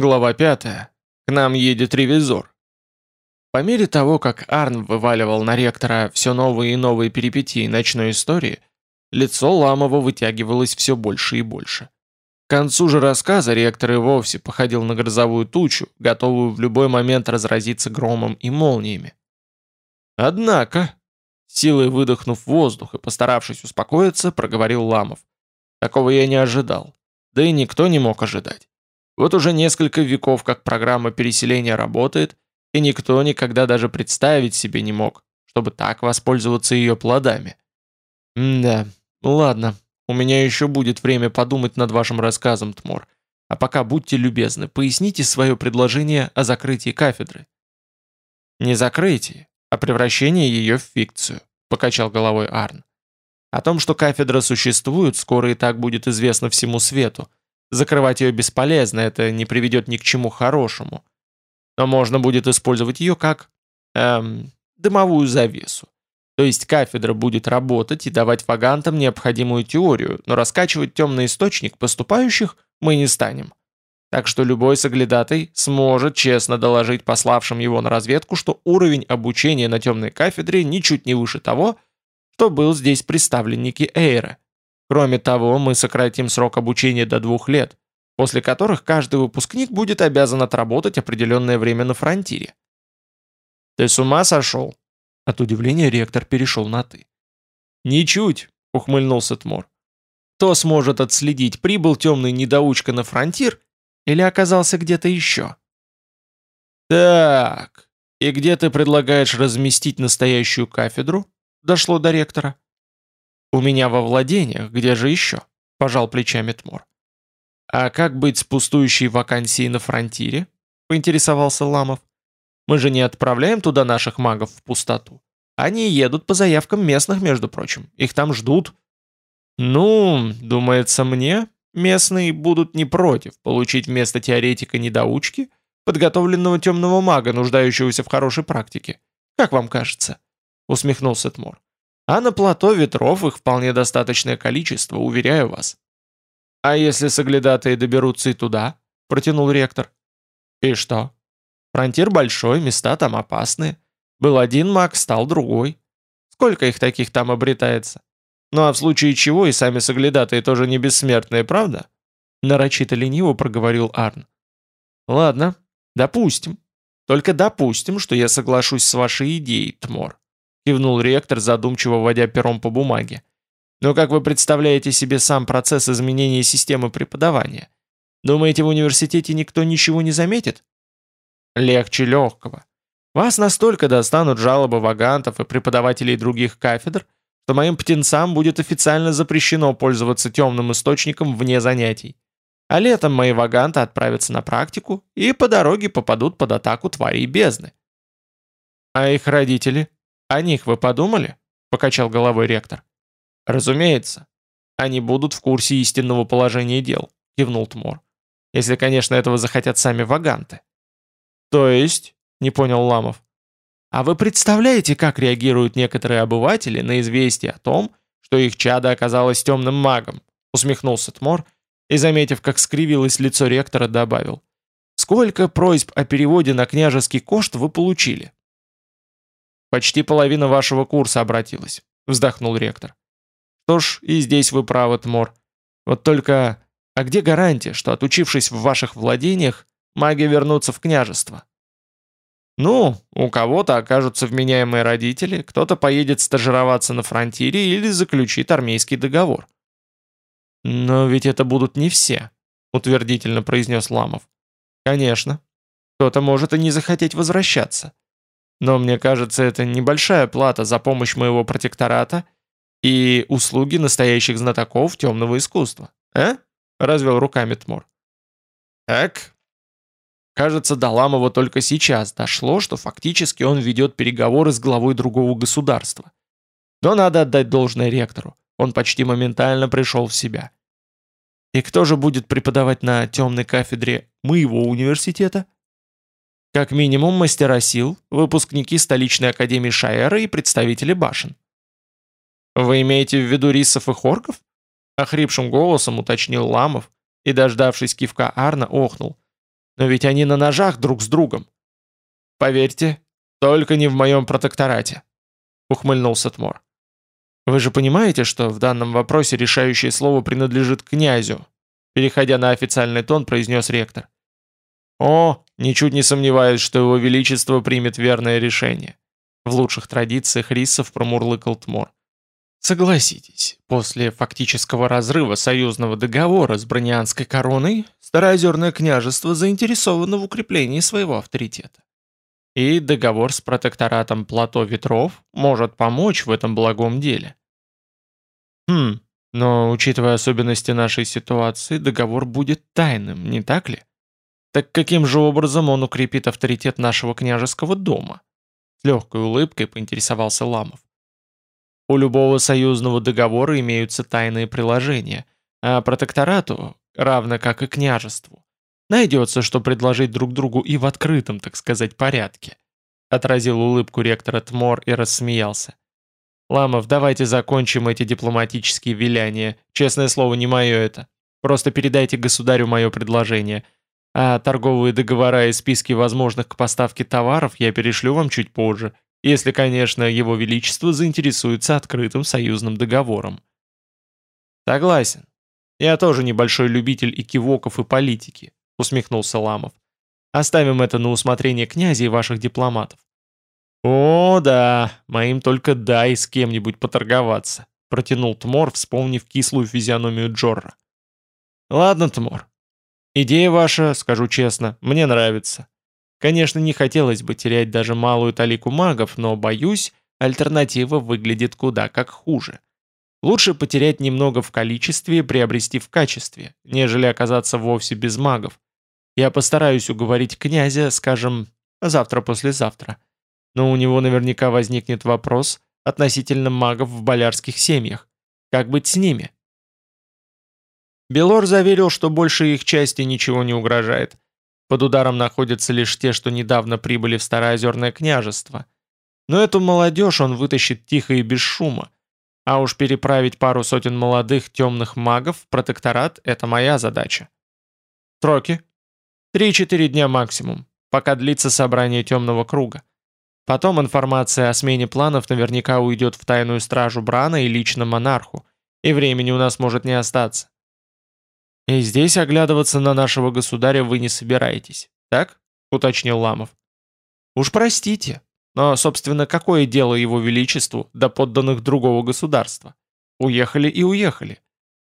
Глава 5. К нам едет ревизор. По мере того, как Арн вываливал на ректора все новые и новые перипетии ночной истории, лицо Ламова вытягивалось все больше и больше. К концу же рассказа ректор и вовсе походил на грозовую тучу, готовую в любой момент разразиться громом и молниями. Однако, силой выдохнув воздух и постаравшись успокоиться, проговорил Ламов. Такого я не ожидал. Да и никто не мог ожидать. Вот уже несколько веков как программа переселения работает, и никто никогда даже представить себе не мог, чтобы так воспользоваться ее плодами. М да, ладно, у меня еще будет время подумать над вашим рассказом, Тмор. А пока будьте любезны, поясните свое предложение о закрытии кафедры. Не закрытие, а превращение ее в фикцию, покачал головой Арн. О том, что кафедра существует, скоро и так будет известно всему свету. Закрывать ее бесполезно, это не приведет ни к чему хорошему. Но можно будет использовать ее как... Эм, дымовую завесу. То есть кафедра будет работать и давать вагантам необходимую теорию, но раскачивать темный источник поступающих мы не станем. Так что любой соглядатый сможет честно доложить пославшим его на разведку, что уровень обучения на темной кафедре ничуть не выше того, что был здесь представленники Эйра. Кроме того, мы сократим срок обучения до двух лет, после которых каждый выпускник будет обязан отработать определенное время на фронтире. «Ты с ума сошел?» От удивления ректор перешел на «ты». «Ничуть», — ухмыльнулся Тмор. «Кто сможет отследить, прибыл темный недоучка на фронтир или оказался где-то еще?» «Так, и где ты предлагаешь разместить настоящую кафедру?» дошло до ректора. «У меня во владениях, где же еще?» – пожал плечами Тмор. «А как быть с пустующей вакансией на фронтире?» – поинтересовался Ламов. «Мы же не отправляем туда наших магов в пустоту. Они едут по заявкам местных, между прочим. Их там ждут». «Ну, думается мне, местные будут не против получить вместо теоретика-недоучки подготовленного темного мага, нуждающегося в хорошей практике. Как вам кажется?» усмехнулся Тмор. А на плато ветров их вполне достаточное количество, уверяю вас. А если соглядатые доберутся и туда? Протянул ректор. И что? Фронтир большой, места там опасные. Был один маг, стал другой. Сколько их таких там обретается? Ну а в случае чего и сами соглядатые тоже не бессмертные, правда? Нарочито лениво проговорил Арн. Ладно, допустим. Только допустим, что я соглашусь с вашей идеей, Тмор кивнул ректор, задумчиво водя пером по бумаге. Но как вы представляете себе сам процесс изменения системы преподавания? Думаете, в университете никто ничего не заметит? Легче легкого. Вас настолько достанут жалобы вагантов и преподавателей других кафедр, что моим птенцам будет официально запрещено пользоваться темным источником вне занятий. А летом мои ваганты отправятся на практику и по дороге попадут под атаку тварей бездны. А их родители? «О них вы подумали?» – покачал головой ректор. «Разумеется. Они будут в курсе истинного положения дел», – кивнул Тмор. «Если, конечно, этого захотят сами ваганты». «То есть?» – не понял Ламов. «А вы представляете, как реагируют некоторые обыватели на известие о том, что их чадо оказалось темным магом?» – усмехнулся Тмор и, заметив, как скривилось лицо ректора, добавил. «Сколько просьб о переводе на княжеский кошт вы получили?» Почти половина вашего курса обратилась», — вздохнул ректор. «Что ж, и здесь вы правы, Тмор. Вот только... А где гарантия, что, отучившись в ваших владениях, маги вернутся в княжество?» «Ну, у кого-то окажутся вменяемые родители, кто-то поедет стажироваться на фронтире или заключит армейский договор». «Но ведь это будут не все», — утвердительно произнес Ламов. «Конечно. Кто-то может и не захотеть возвращаться. Но мне кажется, это небольшая плата за помощь моего протектората и услуги настоящих знатоков темного искусства. А? Развел руками Тмор. Так. Кажется, до Ламова только сейчас дошло, что фактически он ведет переговоры с главой другого государства. Но надо отдать должное ректору. Он почти моментально пришел в себя. И кто же будет преподавать на темной кафедре моего университета? Как минимум мастера сил, выпускники столичной академии Шаэра и представители башен. «Вы имеете в виду рисов и хорков?» Охрипшим голосом уточнил Ламов и, дождавшись кивка Арна, охнул. Но ведь они на ножах друг с другом. Поверьте, только не в моем протекторате, ухмыльнулся Тмор. Вы же понимаете, что в данном вопросе решающее слово принадлежит князю, переходя на официальный тон, произнес ректор. О, ничуть не сомневаюсь, что его величество примет верное решение. В лучших традициях рисов промурлыкал Тмор. Согласитесь, после фактического разрыва союзного договора с Бронианской короной, Староозерное княжество заинтересовано в укреплении своего авторитета. И договор с протекторатом Плато Ветров может помочь в этом благом деле. Хм, но учитывая особенности нашей ситуации, договор будет тайным, не так ли? Так каким же образом он укрепит авторитет нашего княжеского дома? С легкой улыбкой поинтересовался Ламов. У любого союзного договора имеются тайные приложения, а протекторату, равно как и княжеству, найдется, что предложить друг другу и в открытом, так сказать, порядке. Отразил улыбку ректора Тмор и рассмеялся. «Ламов, давайте закончим эти дипломатические виляния. Честное слово, не мое это. Просто передайте государю мое предложение – а торговые договора и списки возможных к поставке товаров я перешлю вам чуть позже, если, конечно, его величество заинтересуется открытым союзным договором. Согласен. Я тоже небольшой любитель и кивоков, и политики, усмехнулся Ламов. Оставим это на усмотрение князя и ваших дипломатов. О, да, моим только дай с кем-нибудь поторговаться, протянул Тмор, вспомнив кислую физиономию Джорра. Ладно, Тмор, Идея ваша, скажу честно, мне нравится. Конечно, не хотелось бы терять даже малую талику магов, но, боюсь, альтернатива выглядит куда как хуже. Лучше потерять немного в количестве и приобрести в качестве, нежели оказаться вовсе без магов. Я постараюсь уговорить князя, скажем, завтра-послезавтра. Но у него наверняка возникнет вопрос относительно магов в болярских семьях. Как быть с ними? Белор заверил, что больше их части ничего не угрожает. Под ударом находятся лишь те, что недавно прибыли в Староозерное княжество. Но эту молодежь он вытащит тихо и без шума. А уж переправить пару сотен молодых темных магов в протекторат – это моя задача. Сроки? Три-четыре дня максимум, пока длится собрание темного круга. Потом информация о смене планов наверняка уйдет в тайную стражу Брана и лично монарху, и времени у нас может не остаться. «И здесь оглядываться на нашего государя вы не собираетесь, так?» — уточнил Ламов. «Уж простите, но, собственно, какое дело его величеству до подданных другого государства? Уехали и уехали.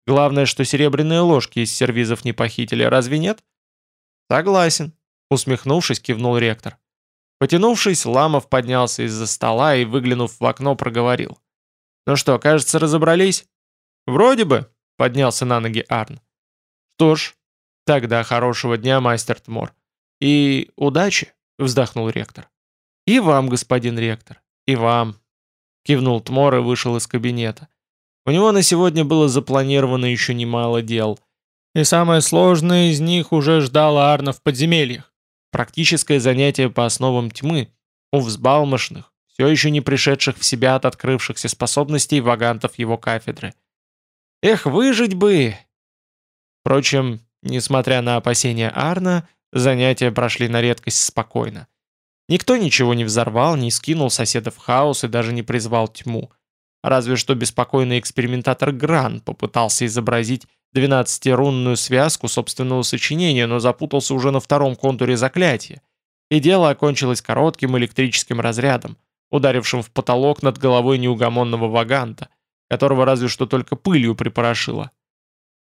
Главное, что серебряные ложки из сервизов не похитили, разве нет?» «Согласен», — усмехнувшись, кивнул ректор. Потянувшись, Ламов поднялся из-за стола и, выглянув в окно, проговорил. «Ну что, кажется, разобрались?» «Вроде бы», — поднялся на ноги Арн. «Что ж, тогда хорошего дня, мастер Тмор. И удачи!» — вздохнул ректор. «И вам, господин ректор, и вам!» — кивнул Тмор и вышел из кабинета. У него на сегодня было запланировано еще немало дел. И самое сложное из них уже ждало Арна в подземельях. Практическое занятие по основам тьмы у взбалмошных, все еще не пришедших в себя от открывшихся способностей вагантов его кафедры. Эх, выжить бы, Впрочем, несмотря на опасения Арна, занятия прошли на редкость спокойно. Никто ничего не взорвал, не скинул соседа в хаос и даже не призвал тьму. Разве что беспокойный экспериментатор Гран попытался изобразить двенадцатирунную связку собственного сочинения, но запутался уже на втором контуре заклятия. И дело окончилось коротким электрическим разрядом, ударившим в потолок над головой неугомонного ваганта, которого разве что только пылью припорошило.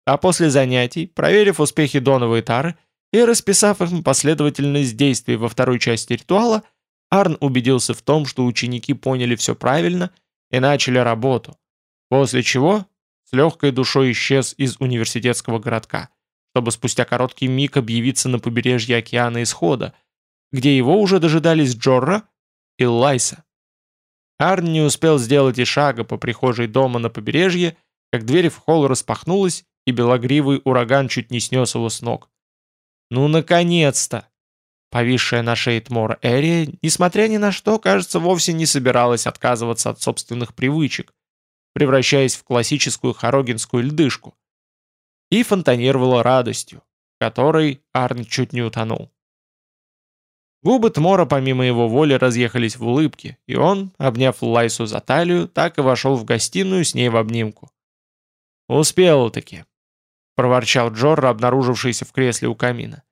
А после занятий, проверив успехи Донова и Тары и расписав им последовательность действий во второй части ритуала, Арн убедился в том, что ученики поняли все правильно и начали работу, после чего с легкой душой исчез из университетского городка, чтобы спустя короткий миг объявиться на побережье океана Исхода, где его уже дожидались Джорра и Лайса. Арн не успел сделать и шага по прихожей дома на побережье, как дверь в холл распахнулась, и белогривый ураган чуть не снес его с ног. «Ну, наконец-то!» Повисшая на шее Тмора Эрия, несмотря ни на что, кажется, вовсе не собиралась отказываться от собственных привычек, превращаясь в классическую хорогинскую льдышку. И фонтанировала радостью. которой Арн чуть не утонул. Губы Тмора помимо его воли разъехались в улыбке, и он, обняв Лайсу за талию, так и вошел в гостиную с ней в обнимку. «Успел-таки», — проворчал Джорро, обнаружившийся в кресле у камина.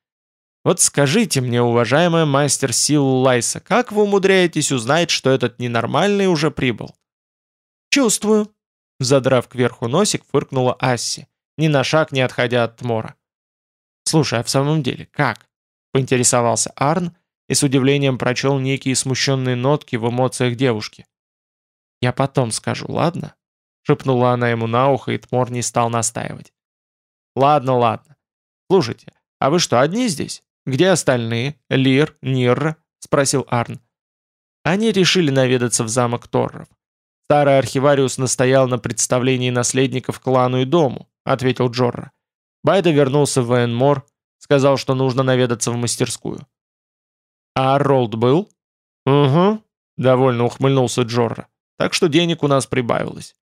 «Вот скажите мне, уважаемая мастер сил Лайса, как вы умудряетесь узнать, что этот ненормальный уже прибыл?» «Чувствую», — задрав кверху носик, фыркнула Асси, ни на шаг не отходя от Тмора. «Слушай, а в самом деле, как?» — поинтересовался Арн, и с удивлением прочел некие смущенные нотки в эмоциях девушки. «Я потом скажу, ладно?» — шепнула она ему на ухо, и Тмор не стал настаивать. «Ладно, ладно. Слушайте, а вы что, одни здесь? Где остальные? Лир, Нирра?» — спросил Арн. Они решили наведаться в замок Торров. Старый архивариус настоял на представлении наследников клану и дому, ответил Джорра. Байда вернулся в Энмор, сказал, что нужно наведаться в мастерскую. «А Ролд был?» «Угу», — довольно ухмыльнулся Джорра. «Так что денег у нас прибавилось.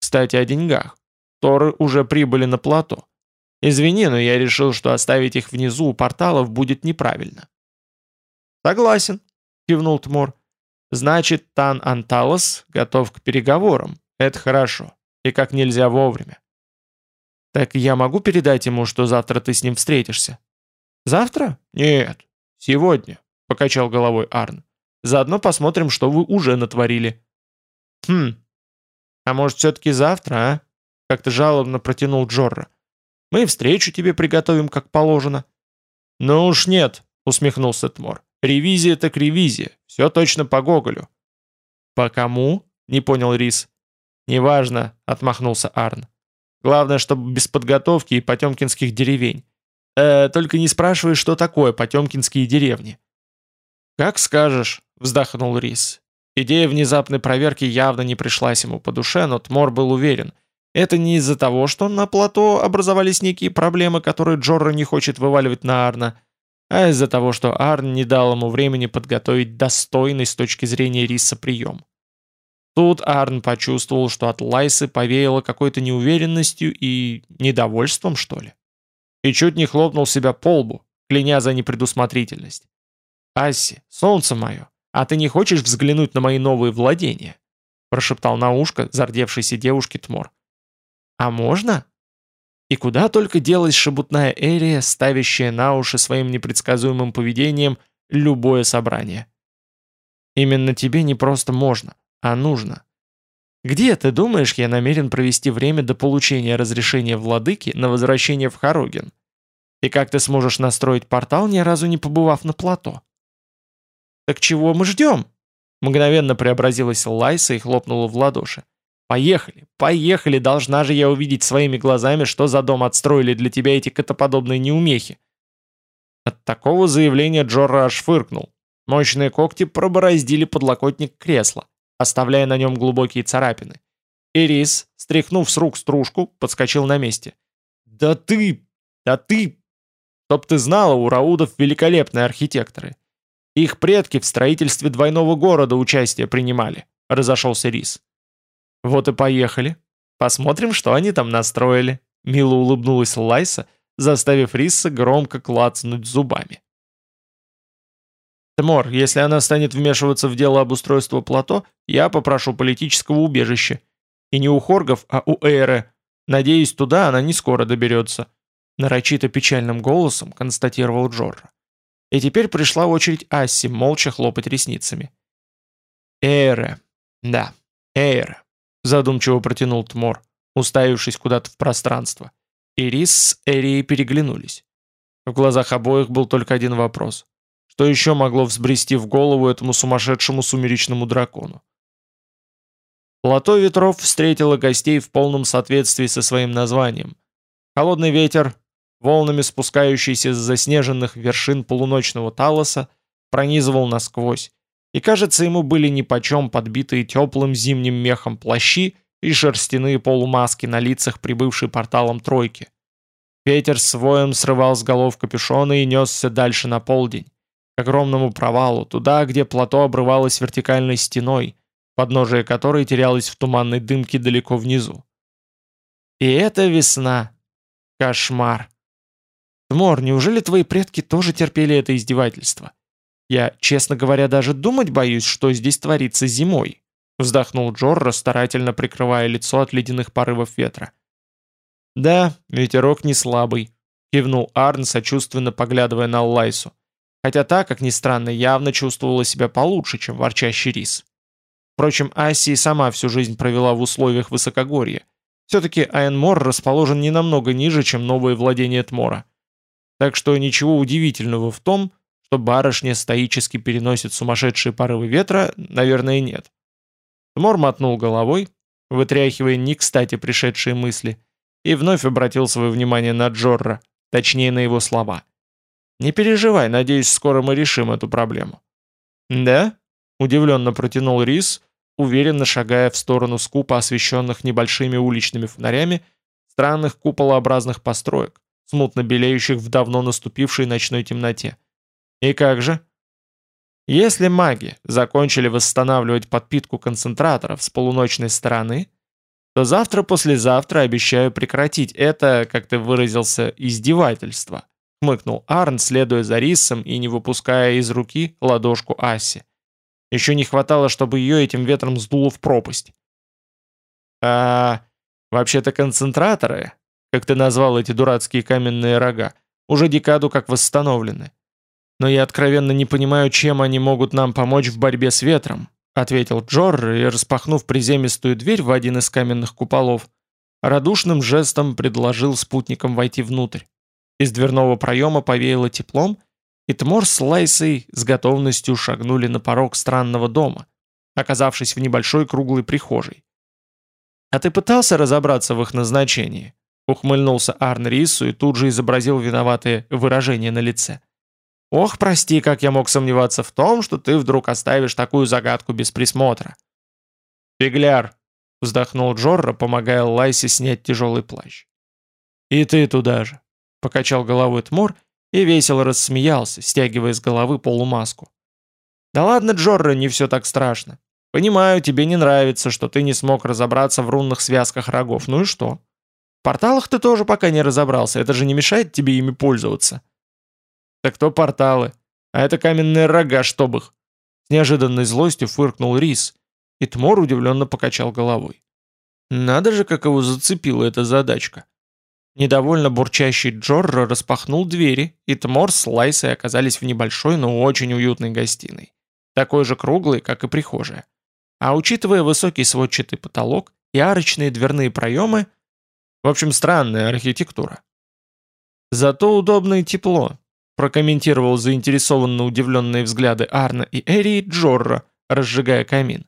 Кстати, о деньгах. Торы уже прибыли на плато. Извини, но я решил, что оставить их внизу у порталов будет неправильно». «Согласен», — кивнул Тмор. «Значит, Тан Анталос готов к переговорам. Это хорошо. И как нельзя вовремя». «Так я могу передать ему, что завтра ты с ним встретишься?» «Завтра? Нет. Сегодня покачал головой Арн. Заодно посмотрим, что вы уже натворили. Хм. А может, все-таки завтра, а? Как-то жалобно протянул Джорра. Мы встречу тебе приготовим, как положено. Ну уж нет, усмехнулся Тмор. Ревизия так ревизия. Все точно по Гоголю. По кому? Не понял Рис. Неважно, отмахнулся Арн. Главное, чтобы без подготовки и потемкинских деревень. Э, только не спрашивай, что такое потемкинские деревни. «Как скажешь», — вздохнул Рис. Идея внезапной проверки явно не пришлась ему по душе, но Тмор был уверен. Это не из-за того, что на плато образовались некие проблемы, которые Джорро не хочет вываливать на Арна, а из-за того, что Арн не дал ему времени подготовить достойный с точки зрения Риса прием. Тут Арн почувствовал, что от Лайсы повеяло какой-то неуверенностью и недовольством, что ли. И чуть не хлопнул себя по лбу, кляня за непредусмотрительность. «Асси, солнце мое, а ты не хочешь взглянуть на мои новые владения?» прошептал на ушко зардевшейся девушке Тмор. «А можно?» И куда только делась шебутная Эрия, ставящая на уши своим непредсказуемым поведением любое собрание. Именно тебе не просто можно, а нужно. Где, ты думаешь, я намерен провести время до получения разрешения владыки на возвращение в Хароген? И как ты сможешь настроить портал, ни разу не побывав на плато? «Так чего мы ждем?» Мгновенно преобразилась Лайса и хлопнула в ладоши. «Поехали, поехали, должна же я увидеть своими глазами, что за дом отстроили для тебя эти котоподобные неумехи». От такого заявления Джорра аж фыркнул. Мощные когти пробороздили подлокотник кресла, оставляя на нем глубокие царапины. Ирис, стряхнув с рук стружку, подскочил на месте. «Да ты! Да ты! Чтоб ты знала, у Раудов великолепные архитекторы. Их предки в строительстве двойного города участие принимали», — разошелся Рис. «Вот и поехали. Посмотрим, что они там настроили», — мило улыбнулась Лайса, заставив Риса громко клацнуть зубами. «Тмор, если она станет вмешиваться в дело обустройства плато, я попрошу политического убежища. И не у Хоргов, а у Эйры. Надеюсь, туда она не скоро доберется», — нарочито печальным голосом констатировал Джорра. И теперь пришла очередь Асси молча хлопать ресницами. «Эйре. Да, Эйре», — задумчиво протянул Тмор, уставившись куда-то в пространство. Ирис с Эрией переглянулись. В глазах обоих был только один вопрос. Что еще могло взбрести в голову этому сумасшедшему сумеречному дракону? Плато ветров встретило гостей в полном соответствии со своим названием. Холодный ветер, волнами спускающийся с заснеженных вершин полуночного Талоса, пронизывал насквозь, и, кажется, ему были нипочем подбитые теплым зимним мехом плащи и шерстяные полумаски на лицах прибывшей порталом тройки. Ветер с воем срывал с голов капюшона и несся дальше на полдень, к огромному провалу, туда, где плато обрывалось вертикальной стеной, подножие которой терялось в туманной дымке далеко внизу. И это весна. Кошмар. Тмор, неужели твои предки тоже терпели это издевательство? Я, честно говоря, даже думать боюсь, что здесь творится зимой», вздохнул Джорро, старательно прикрывая лицо от ледяных порывов ветра. «Да, ветерок не слабый», кивнул Арн, сочувственно поглядывая на Лайсу. Хотя та, как ни странно, явно чувствовала себя получше, чем ворчащий рис. Впрочем, Аси сама всю жизнь провела в условиях высокогорья. Все-таки Айенмор расположен не намного ниже, чем новые владения Тмора. Так что ничего удивительного в том, что барышня стоически переносит сумасшедшие порывы ветра, наверное, нет. Тмор мотнул головой, вытряхивая не кстати пришедшие мысли, и вновь обратил свое внимание на Джорра, точнее на его слова. «Не переживай, надеюсь, скоро мы решим эту проблему». «Да?» – удивленно протянул Рис, уверенно шагая в сторону скупа освещенных небольшими уличными фонарями странных куполообразных построек, смутно белеющих в давно наступившей ночной темноте. И как же? Если маги закончили восстанавливать подпитку концентраторов с полуночной стороны, то завтра-послезавтра обещаю прекратить это, как ты выразился, издевательство», — хмыкнул Арн, следуя за Рисом и не выпуская из руки ладошку Асси. Еще не хватало, чтобы ее этим ветром сдуло в пропасть. «А вообще-то концентраторы, как ты назвал эти дурацкие каменные рога, уже декаду как восстановлены. Но я откровенно не понимаю, чем они могут нам помочь в борьбе с ветром», ответил Джор и, распахнув приземистую дверь в один из каменных куполов, радушным жестом предложил спутникам войти внутрь. Из дверного проема повеяло теплом, и Тмор с Лайсой с готовностью шагнули на порог странного дома, оказавшись в небольшой круглой прихожей. «А ты пытался разобраться в их назначении?» Ухмыльнулся Арн Рису и тут же изобразил виноватое выражение на лице. «Ох, прости, как я мог сомневаться в том, что ты вдруг оставишь такую загадку без присмотра». «Фигляр!» — вздохнул Джорро, помогая Лайсе снять тяжелый плащ. «И ты туда же!» — покачал головой Тмор и весело рассмеялся, стягивая с головы полумаску. «Да ладно, Джорро, не все так страшно. Понимаю, тебе не нравится, что ты не смог разобраться в рунных связках рогов. Ну и что? В порталах ты тоже пока не разобрался, это же не мешает тебе ими пользоваться». «Так то порталы, а это каменные рога, чтоб их!» С неожиданной злостью фыркнул Рис, и Тмор удивленно покачал головой. «Надо же, как его зацепила эта задачка!» Недовольно бурчащий Джорро распахнул двери, и Тмор с Лайсой оказались в небольшой, но очень уютной гостиной. Такой же круглой, как и прихожая. А учитывая высокий сводчатый потолок и арочные дверные проемы, в общем, странная архитектура. Зато удобно и тепло, прокомментировал заинтересованно удивленные взгляды Арна и Эри и Джорро, разжигая камин.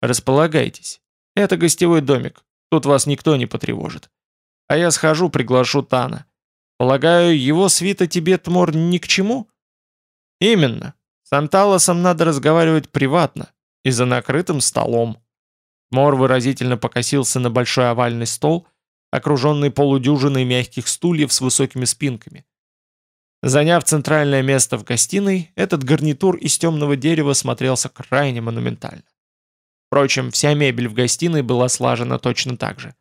«Располагайтесь. Это гостевой домик. Тут вас никто не потревожит. А я схожу, приглашу Тана. Полагаю, его свита тебе, Тмор, ни к чему? Именно. С Анталосом надо разговаривать приватно и за накрытым столом. Мор выразительно покосился на большой овальный стол, окруженный полудюжиной мягких стульев с высокими спинками. Заняв центральное место в гостиной, этот гарнитур из темного дерева смотрелся крайне монументально. Впрочем, вся мебель в гостиной была слажена точно так же.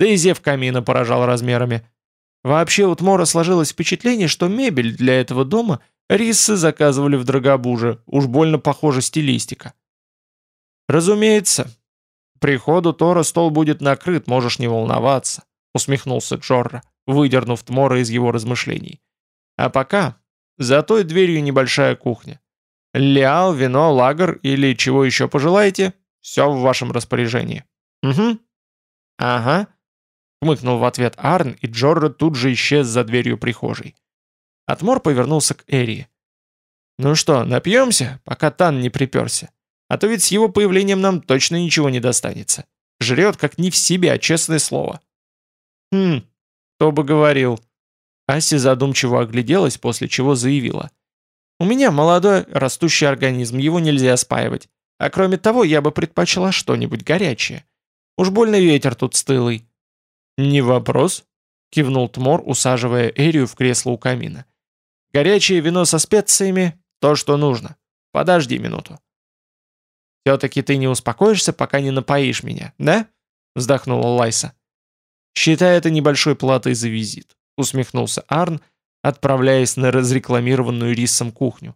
Да и зев камина поражал размерами. Вообще у Тмора сложилось впечатление, что мебель для этого дома рисы заказывали в Драгобуже, уж больно похожа стилистика. «Разумеется. Приходу Тора стол будет накрыт, можешь не волноваться», усмехнулся Джорра, выдернув Тмора из его размышлений. «А пока за той дверью небольшая кухня. Леал, вино, лагер или чего еще пожелаете, все в вашем распоряжении». «Угу». «Ага», Хмыкнул в ответ Арн, и Джорро тут же исчез за дверью прихожей. Атмор повернулся к Эри. «Ну что, напьемся, пока Тан не приперся? А то ведь с его появлением нам точно ничего не достанется. Жрет как не в себя, честное слово». «Хм, кто бы говорил». Аси задумчиво огляделась, после чего заявила. «У меня молодой, растущий организм, его нельзя спаивать. А кроме того, я бы предпочла что-нибудь горячее. Уж больно ветер тут стылый. «Не вопрос», — кивнул Тмор, усаживая Эрию в кресло у камина. «Горячее вино со специями — то, что нужно. Подожди минуту». «Все-таки ты не успокоишься, пока не напоишь меня, да?» — вздохнула Лайса. «Считай это небольшой платой за визит», — усмехнулся Арн, отправляясь на разрекламированную рисом кухню.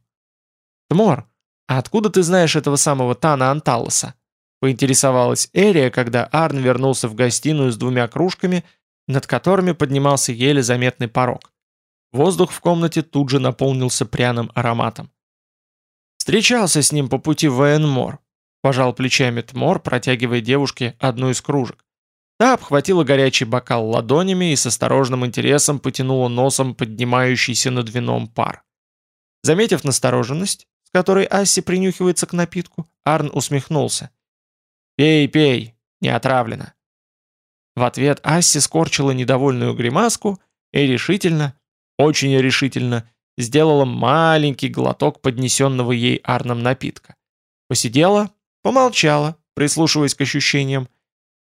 «Тмор, а откуда ты знаешь этого самого Тана Анталоса?» поинтересовалась Эрия, когда Арн вернулся в гостиную с двумя кружками, над которыми поднимался еле заметный порог. Воздух в комнате тут же наполнился пряным ароматом. «Встречался с ним по пути в Вейнмор», — пожал плечами Тмор, протягивая девушке одну из кружек. Та обхватила горячий бокал ладонями и с осторожным интересом потянула носом поднимающийся над вином пар. Заметив настороженность, с которой Асси принюхивается к напитку, Арн усмехнулся. «Пей, пей, не отравлено». В ответ Асси скорчила недовольную гримаску и решительно, очень решительно, сделала маленький глоток поднесенного ей Арном напитка. Посидела, помолчала, прислушиваясь к ощущениям,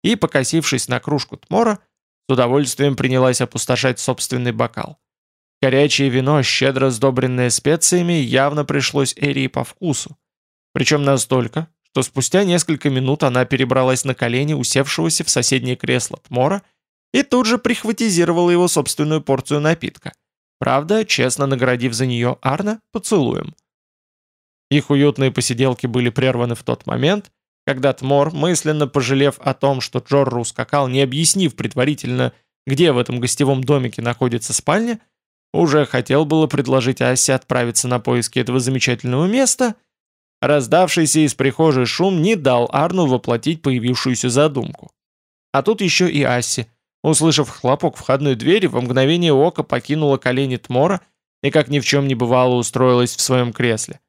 и, покосившись на кружку Тмора, с удовольствием принялась опустошать собственный бокал. Горячее вино, щедро сдобренное специями, явно пришлось Эрии по вкусу. Причем настолько, что спустя несколько минут она перебралась на колени усевшегося в соседнее кресло Тмора и тут же прихватизировала его собственную порцию напитка. Правда, честно наградив за нее Арна поцелуем. Их уютные посиделки были прерваны в тот момент, когда Тмор, мысленно пожалев о том, что Джорру ускакал, не объяснив предварительно, где в этом гостевом домике находится спальня, уже хотел было предложить Асе отправиться на поиски этого замечательного места, раздавшийся из прихожей шум не дал Арну воплотить появившуюся задумку. А тут еще и Асси, услышав хлопок входной двери, в мгновение ока покинула колени Тмора и, как ни в чем не бывало, устроилась в своем кресле.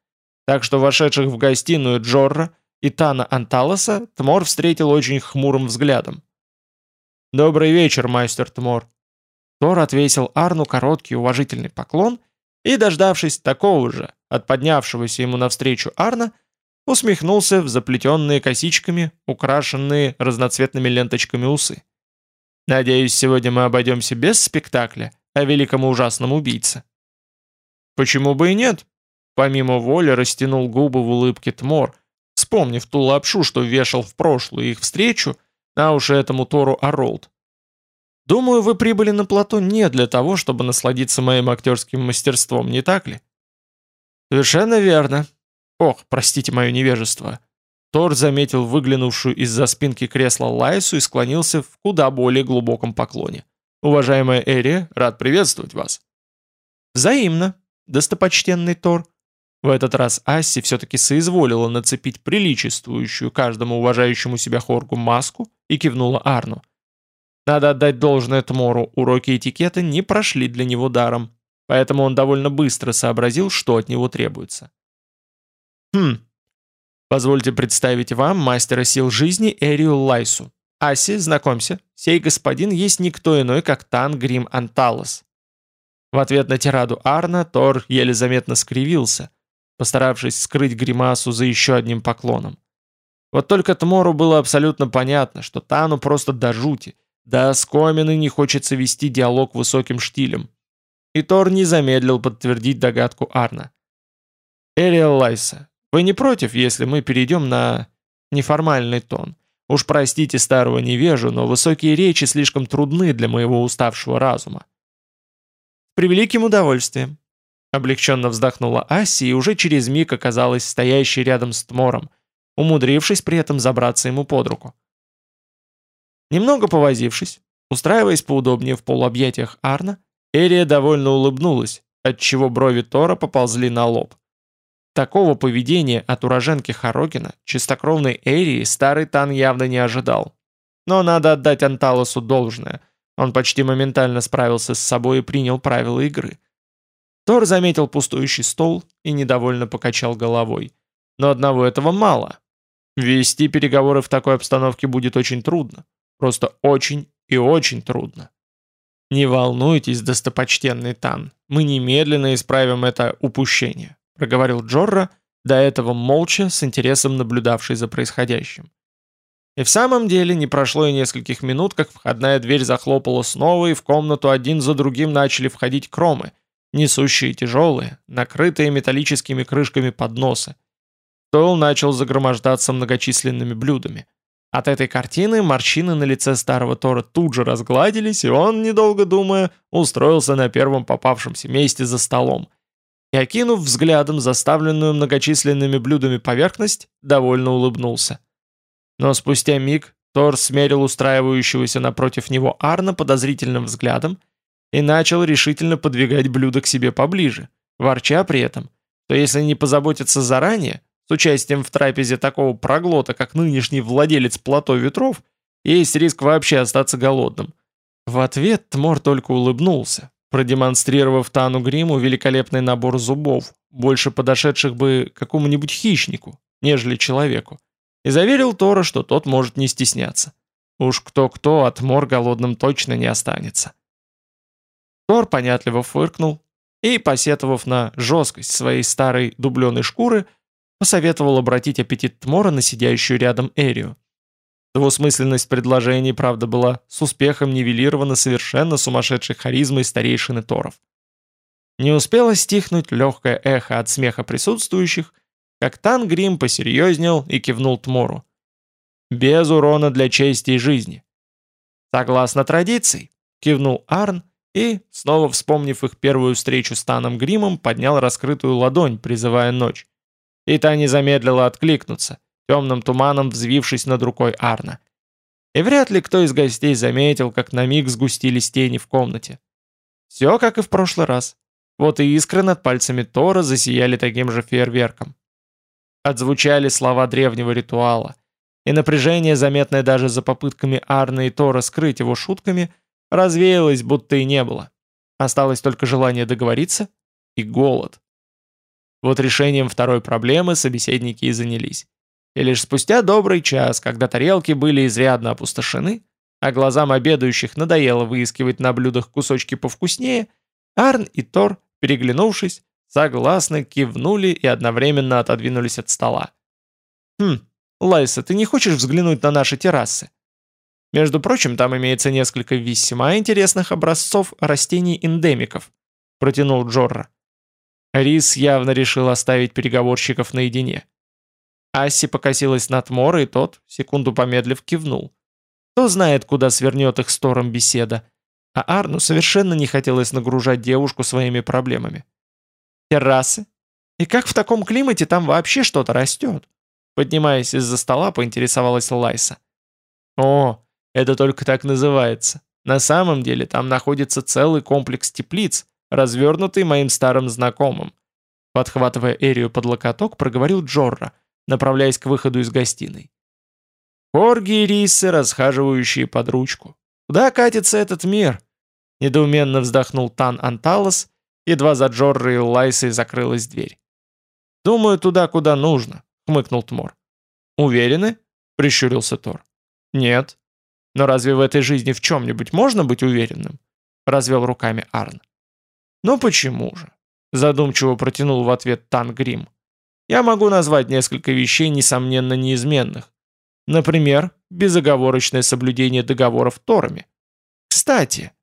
Так что вошедших в гостиную Джорра и Тана Анталоса Тмор встретил очень хмурым взглядом. «Добрый вечер, мастер Тмор». Тор отвесил Арну короткий уважительный поклон и, дождавшись такого же от поднявшегося ему навстречу Арна, усмехнулся в заплетенные косичками, украшенные разноцветными ленточками усы. «Надеюсь, сегодня мы обойдемся без спектакля о великом и ужасном убийце». «Почему бы и нет?» Помимо воли растянул губы в улыбке Тмор, вспомнив ту лапшу, что вешал в прошлую их встречу, на уши этому Тору Аролд. Думаю, вы прибыли на плато не для того, чтобы насладиться моим актерским мастерством, не так ли? Совершенно верно. Ох, простите мое невежество. Тор заметил выглянувшую из-за спинки кресла Лайсу и склонился в куда более глубоком поклоне. «Уважаемая Эрия, рад приветствовать вас». «Взаимно, достопочтенный Тор», в этот раз Асси все-таки соизволила нацепить приличествующую каждому уважающему себя хоргу маску и кивнула Арну. Надо отдать должное Тмору, уроки этикета не прошли для него даром, поэтому он довольно быстро сообразил, что от него требуется. «Хм, позвольте представить вам мастера сил жизни Эрию Лайсу. Аси, знакомься, сей господин есть никто иной, как Тан Грим Анталос». В ответ на тираду Арна Тор еле заметно скривился – постаравшись скрыть гримасу за еще одним поклоном. Вот только Тмору было абсолютно понятно, что Тану просто до жути, до оскомины не хочется вести диалог высоким штилем. И Тор не замедлил подтвердить догадку Арна. «Эриэл Лайса, вы не против, если мы перейдем на неформальный тон? Уж простите старого невежу, но высокие речи слишком трудны для моего уставшего разума». «С превеликим удовольствием», Облегченно вздохнула Асси и уже через миг оказалась стоящей рядом с Тмором, умудрившись при этом забраться ему под руку. Немного повозившись, устраиваясь поудобнее в полуобъятиях Арна, Эрия довольно улыбнулась, отчего брови Тора поползли на лоб. Такого поведения от уроженки Хорогина, чистокровной Эрии, старый Тан явно не ожидал. Но надо отдать Анталосу должное. Он почти моментально справился с собой и принял правила игры – Тор заметил пустующий стол и недовольно покачал головой. Но одного этого мало. Вести переговоры в такой обстановке будет очень трудно. Просто очень и очень трудно. «Не волнуйтесь, достопочтенный Тан, мы немедленно исправим это упущение», проговорил Джорра, до этого молча, с интересом наблюдавший за происходящим. И в самом деле не прошло и нескольких минут, как входная дверь захлопала снова, и в комнату один за другим начали входить кромы, несущие тяжелые, накрытые металлическими крышками подносы. Стол начал загромождаться многочисленными блюдами. От этой картины морщины на лице старого Тора тут же разгладились, и он, недолго думая, устроился на первом попавшемся месте за столом. И, окинув взглядом заставленную многочисленными блюдами поверхность, довольно улыбнулся. Но спустя миг Тор смерил устраивающегося напротив него Арна подозрительным взглядом и начал решительно подвигать блюдо к себе поближе, ворча при этом, что если не позаботиться заранее, с участием в трапезе такого проглота, как нынешний владелец плато ветров, есть риск вообще остаться голодным. В ответ Тмор только улыбнулся, продемонстрировав Тану Гриму великолепный набор зубов, больше подошедших бы какому-нибудь хищнику, нежели человеку, и заверил Тора, что тот может не стесняться. Уж кто-кто, от Мор голодным точно не останется. Тор понятливо фыркнул и, посетовав на жесткость своей старой дубленой шкуры, посоветовал обратить аппетит Тмора на сидящую рядом Эрию. Двусмысленность предложений, правда, была с успехом нивелирована совершенно сумасшедшей харизмой старейшины Торов. Не успело стихнуть легкое эхо от смеха присутствующих, как Тангрим посерьезнел и кивнул Тмору. «Без урона для чести и жизни». «Согласно традиции», — кивнул Арн и, снова вспомнив их первую встречу с Таном Гримом, поднял раскрытую ладонь, призывая ночь и та не замедлила откликнуться, темным туманом взвившись над рукой Арна. И вряд ли кто из гостей заметил, как на миг сгустились тени в комнате. Все как и в прошлый раз. Вот и искры над пальцами Тора засияли таким же фейерверком. Отзвучали слова древнего ритуала, и напряжение, заметное даже за попытками Арна и Тора скрыть его шутками, развеялось, будто и не было. Осталось только желание договориться и голод. Вот решением второй проблемы собеседники и занялись. И лишь спустя добрый час, когда тарелки были изрядно опустошены, а глазам обедающих надоело выискивать на блюдах кусочки повкуснее, Арн и Тор, переглянувшись, согласно кивнули и одновременно отодвинулись от стола. «Хм, Лайса, ты не хочешь взглянуть на наши террасы?» Между прочим, там имеется несколько весьма интересных образцов растений-эндемиков», протянул Джорра. Рис явно решил оставить переговорщиков наедине. Асси покосилась на Тмора, и тот, секунду помедлив, кивнул. Кто знает, куда свернет их с Тором беседа. А Арну совершенно не хотелось нагружать девушку своими проблемами. «Террасы? И как в таком климате там вообще что-то растет?» Поднимаясь из-за стола, поинтересовалась Лайса. «О, это только так называется. На самом деле там находится целый комплекс теплиц, развернутый моим старым знакомым. Подхватывая Эрию под локоток, проговорил Джорра, направляясь к выходу из гостиной. Корги и рисы, расхаживающие под ручку. Куда катится этот мир? Недоуменно вздохнул Тан Анталос, едва за Джоррой и Лайсой закрылась дверь. «Думаю, туда, куда нужно», — хмыкнул Тмор. «Уверены?» — прищурился Тор. «Нет. Но разве в этой жизни в чем-нибудь можно быть уверенным?» — развел руками Арн. «Ну почему же?» – задумчиво протянул в ответ Тангрим. «Я могу назвать несколько вещей, несомненно, неизменных. Например, безоговорочное соблюдение договоров Торами. Кстати,